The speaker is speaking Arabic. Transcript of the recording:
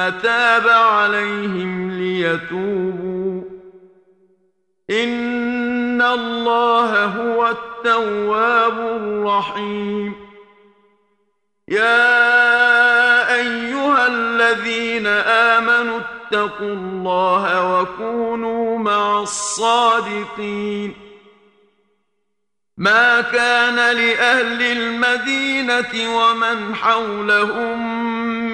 ثم تاب عليهم ليتوبوا ان الله هو التواب الرحيم يا ايها الذين امنوا اتقوا الله وكونوا مع الصادقين ما كان لاهل المدينة ومن حولهم